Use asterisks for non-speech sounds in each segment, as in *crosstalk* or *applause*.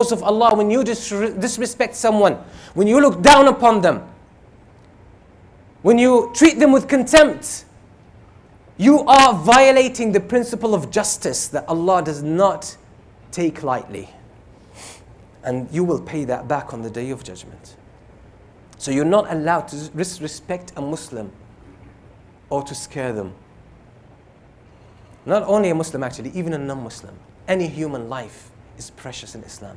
of Allah, when you disrespect someone, when you look down upon them, when you treat them with contempt, you are violating the principle of justice that Allah does not take lightly. And you will pay that back on the day of judgment. So you're not allowed to disrespect a Muslim or to scare them. Not only a Muslim, actually, even a non Muslim. Any human life is precious in Islam.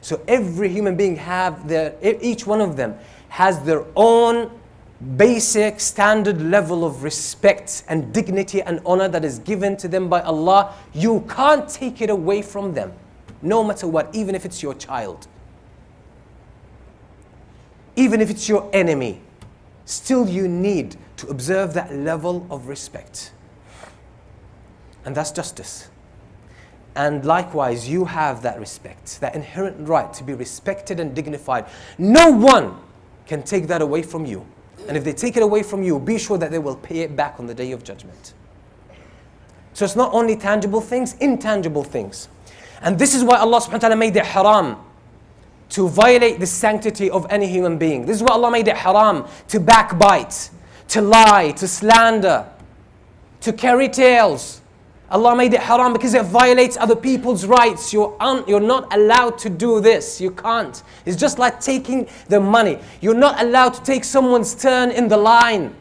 So every human being have their, each one of them has their own basic standard level of respect and dignity and honor that is given to them by Allah. You can't take it away from them, no matter what, even if it's your child. Even if it's your enemy, still you need to observe that level of respect. And that's justice. And likewise, you have that respect, that inherent right to be respected and dignified. No one can take that away from you. And if they take it away from you, be sure that they will pay it back on the day of judgment. So it's not only tangible things, intangible things. And this is why Allah subhanahu wa ta'ala made it haram to violate the sanctity of any human being. This is why Allah made it haram to backbite, to lie, to slander, to carry tales Allah made it haram because it violates other people's rights. You're, you're not allowed to do this. You can't. It's just like taking the money. You're not allowed to take someone's turn in the line.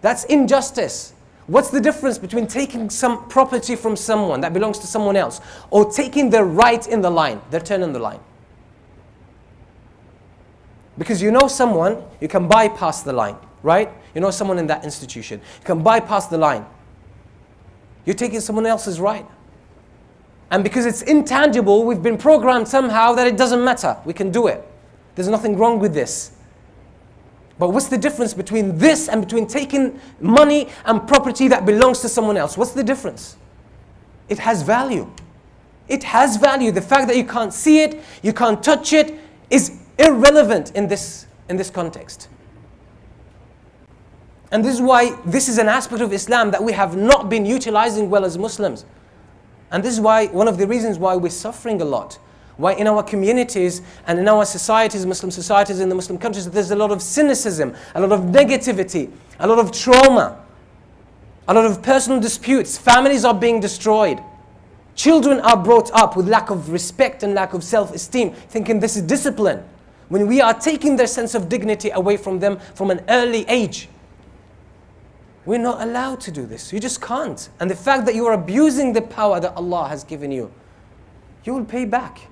That's injustice. What's the difference between taking some property from someone that belongs to someone else or taking their right in the line, their turn in the line? Because you know someone, you can bypass the line, right? You know someone in that institution. You can bypass the line. You're taking someone else's right. And because it's intangible, we've been programmed somehow that it doesn't matter. We can do it. There's nothing wrong with this. But what's the difference between this and between taking money and property that belongs to someone else? What's the difference? It has value. It has value. The fact that you can't see it, you can't touch it, is irrelevant in this, in this context. And this is why this is an aspect of Islam that we have not been utilizing well as Muslims. And this is why one of the reasons why we're suffering a lot. Why in our communities and in our societies, Muslim societies in the Muslim countries, there's a lot of cynicism, a lot of negativity, a lot of trauma, a lot of personal disputes. Families are being destroyed. Children are brought up with lack of respect and lack of self-esteem, thinking this is discipline. When we are taking their sense of dignity away from them from an early age. We're not allowed to do this. You just can't. And the fact that you are abusing the power that Allah has given you, you will pay back.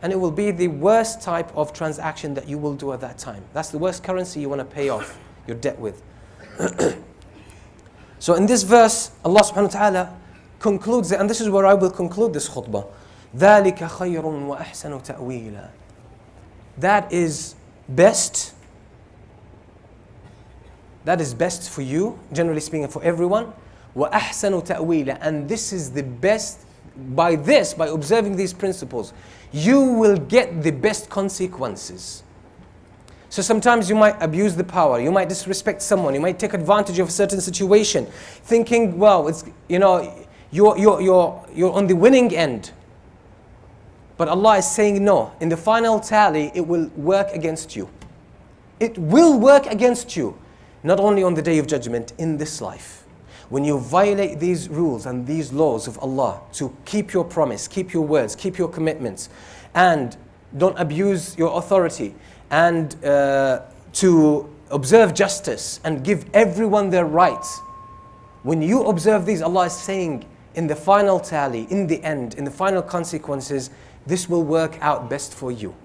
And it will be the worst type of transaction that you will do at that time. That's the worst currency you want to pay off your debt with. *clears throat* so in this verse, Allah subhanahu wa ta'ala concludes it, and this is where I will conclude this khutbah. ذَلِكَ خَيْرٌ وَأَحْسَنُ تَأْوِيلًا That is best that is best for you, generally speaking, for everyone. وَأَحْسَنُ تَأْوِيلًا And this is the best, by this, by observing these principles, you will get the best consequences. So sometimes you might abuse the power, you might disrespect someone, you might take advantage of a certain situation, thinking, well, it's, you know, you're, you're, you're, you're on the winning end. But Allah is saying no. In the final tally, it will work against you. It will work against you not only on the day of judgment, in this life. When you violate these rules and these laws of Allah to keep your promise, keep your words, keep your commitments, and don't abuse your authority, and uh, to observe justice and give everyone their rights. When you observe these, Allah is saying in the final tally, in the end, in the final consequences, this will work out best for you.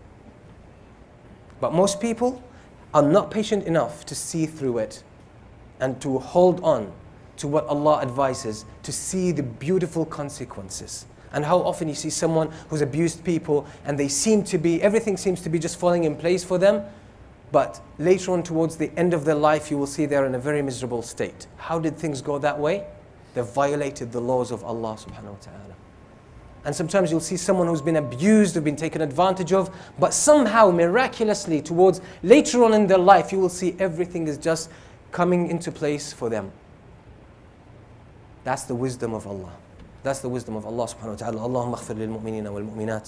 But most people, are not patient enough to see through it and to hold on to what Allah advises, to see the beautiful consequences. And how often you see someone who's abused people and they seem to be, everything seems to be just falling in place for them, but later on towards the end of their life, you will see they're in a very miserable state. How did things go that way? They violated the laws of Allah subhanahu wa ta'ala. And sometimes you'll see someone who's been abused, who's been taken advantage of, but somehow, miraculously, towards later on in their life, you will see everything is just coming into place for them. That's the wisdom of Allah. That's the wisdom of Allah subhanahu wa ta'ala. Allahumma aghfir lil mu'minina wal mu'minat.